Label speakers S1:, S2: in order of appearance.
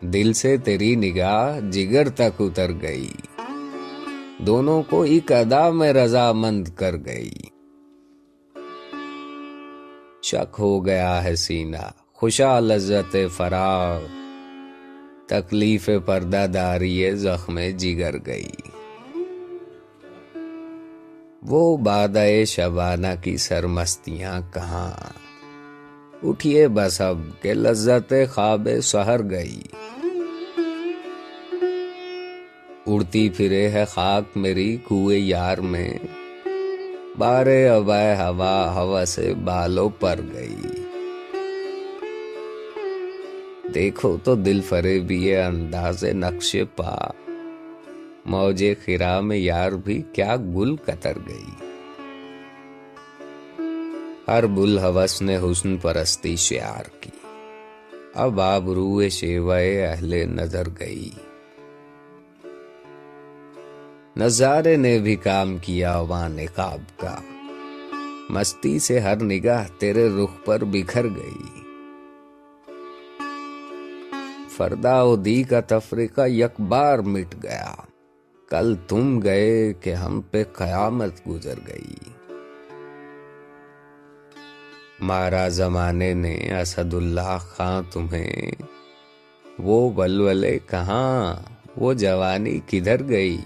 S1: دل سے تیری نگاہ جگر تک اتر گئی۔ دونوں کو ایک ادا میں رضامند کر گئی۔ شک ہو گیا ہے سینہ، خوشا لذت فراغ، تکلیف پردہ داری زخم جگر گئی۔ وہ بادہ شبانہ کی سرمستیاں کہاں؟ اٹھیے بس اب کہ لذت خواب سہر گئی۔ اڑتی پھرے ہے خاک میری کوئے یار میں۔ بارے ابائے ہوا ہوا سے بالوں پر گئی۔ دیکھو تو دل فرے بھی انداز نقش پا۔ موجے خرا میں یار بھی کیا گل کتر گئی۔ ہر بل حوث نے حسن پرستی شعار کی۔ اب آب روئے شیوائے اہل نظر گئی۔ نظارے نے بھی کام کیا وہاں نقاب کا۔ مستی سے ہر نگاہ تیرے رخ پر بکھر گئی۔ فردا دی کا تفریقہ یک بار مٹ گیا۔ کل تم گئے کہ ہم پہ قیامت گزر گئی۔ مارا زمانے نے اسد اللہ خان تمہیں۔ وہ بلولے کہاں؟ وہ جوانی کدھر گئی؟